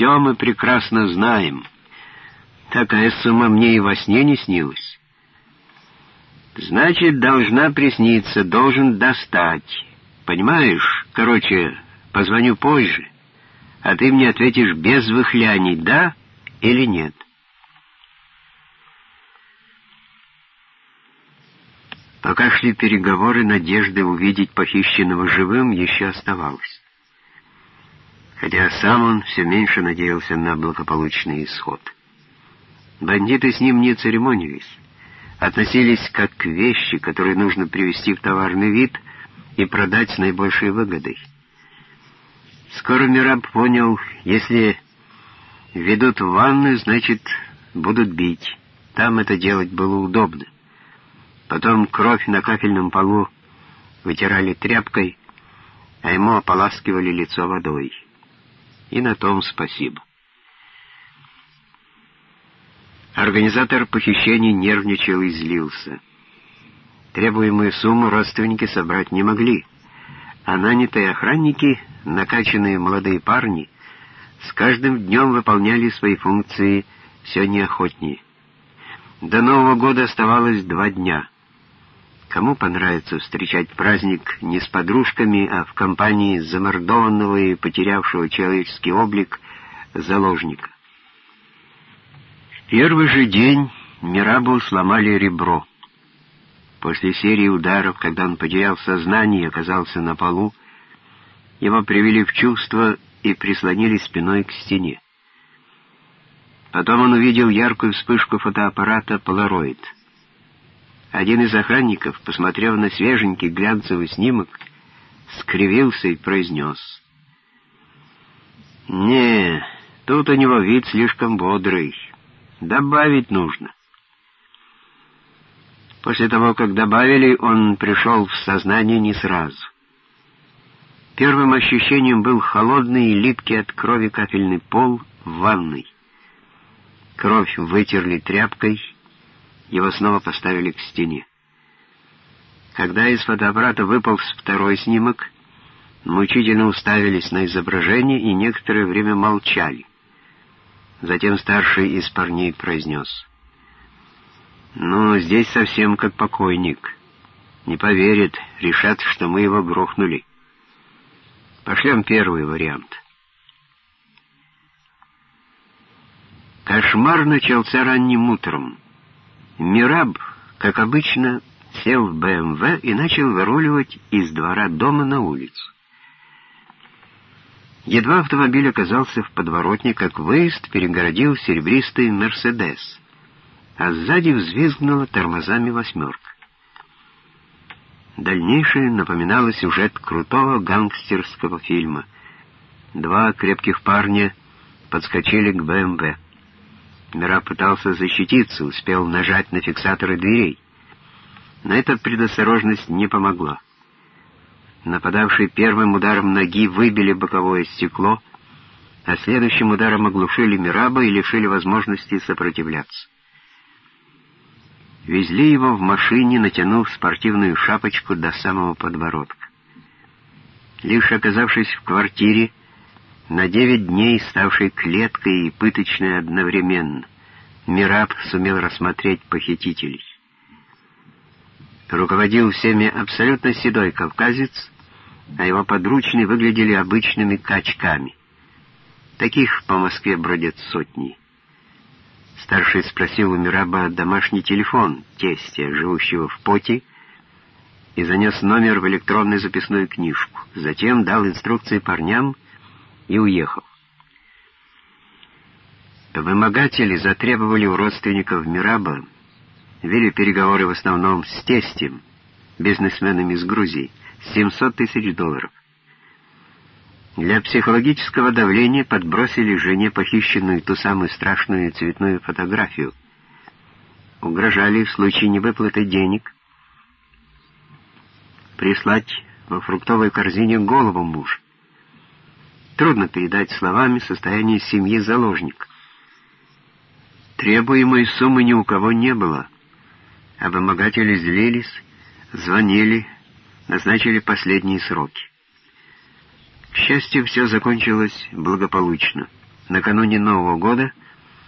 все мы прекрасно знаем. Такая сумма мне и во сне не снилась. Значит, должна присниться, должен достать. Понимаешь? Короче, позвоню позже, а ты мне ответишь без выхляний, да или нет. Пока шли переговоры, надежды увидеть похищенного живым еще оставалось. Хотя сам он все меньше надеялся на благополучный исход. Бандиты с ним не церемонились, относились как к вещи, которые нужно привести в товарный вид и продать с наибольшей выгодой. Скоро Мираб понял, если ведут в ванную, значит, будут бить. Там это делать было удобно. Потом кровь на кафельном полу вытирали тряпкой, а ему ополаскивали лицо водой. И на том спасибо. Организатор похищения нервничал и злился. Требуемую сумму родственники собрать не могли, а нанятые охранники, накачанные молодые парни, с каждым днем выполняли свои функции все неохотнее. До Нового года оставалось два дня — Кому понравится встречать праздник не с подружками, а в компании замордованного и потерявшего человеческий облик заложника? Первый же день Мирабу сломали ребро. После серии ударов, когда он потерял сознание и оказался на полу, его привели в чувство и прислонили спиной к стене. Потом он увидел яркую вспышку фотоаппарата «Полароид». Один из охранников, посмотрев на свеженький глянцевый снимок, скривился и произнес. «Не, тут у него вид слишком бодрый. Добавить нужно». После того, как добавили, он пришел в сознание не сразу. Первым ощущением был холодный и липкий от крови кафельный пол в ванной. Кровь вытерли тряпкой, его снова поставили к стене. Когда из фотоаппарата выполз второй снимок, мучительно уставились на изображение и некоторое время молчали. Затем старший из парней произнес. «Ну, здесь совсем как покойник. Не поверят, решат, что мы его грохнули. Пошлем первый вариант». Кошмар начался ранним утром. Мираб, как обычно, сел в БМВ и начал выруливать из двора дома на улицу. Едва автомобиль оказался в подворотне, как выезд перегородил серебристый «Мерседес», а сзади взвизгнула тормозами «восьмерка». Дальнейшее напоминало сюжет крутого гангстерского фильма. Два крепких парня подскочили к БМВ. Мира пытался защититься, успел нажать на фиксаторы дверей. Но эта предосторожность не помогла. Нападавшие первым ударом ноги выбили боковое стекло, а следующим ударом оглушили Мираба и лишили возможности сопротивляться. Везли его в машине, натянув спортивную шапочку до самого подбородка. Лишь оказавшись в квартире, на девять дней ставшей клеткой и пыточной одновременно, Мираб сумел рассмотреть похитителей. Руководил всеми абсолютно седой кавказец, а его подручные выглядели обычными качками. Таких по Москве бродят сотни. Старший спросил у Мираба домашний телефон тестя, живущего в поте, и занес номер в электронную записную книжку. Затем дал инструкции парням, и уехал. Вымогатели затребовали у родственников Мираба, вели переговоры в основном с тестем, бизнесменами из Грузии, 700 тысяч долларов. Для психологического давления подбросили жене похищенную ту самую страшную цветную фотографию. Угрожали в случае невыплаты денег прислать во фруктовой корзине голову мужа. Трудно передать словами состояние семьи заложник. Требуемой суммы ни у кого не было, а вымогатели злились, звонили, назначили последние сроки. К счастью, все закончилось благополучно. Накануне Нового года –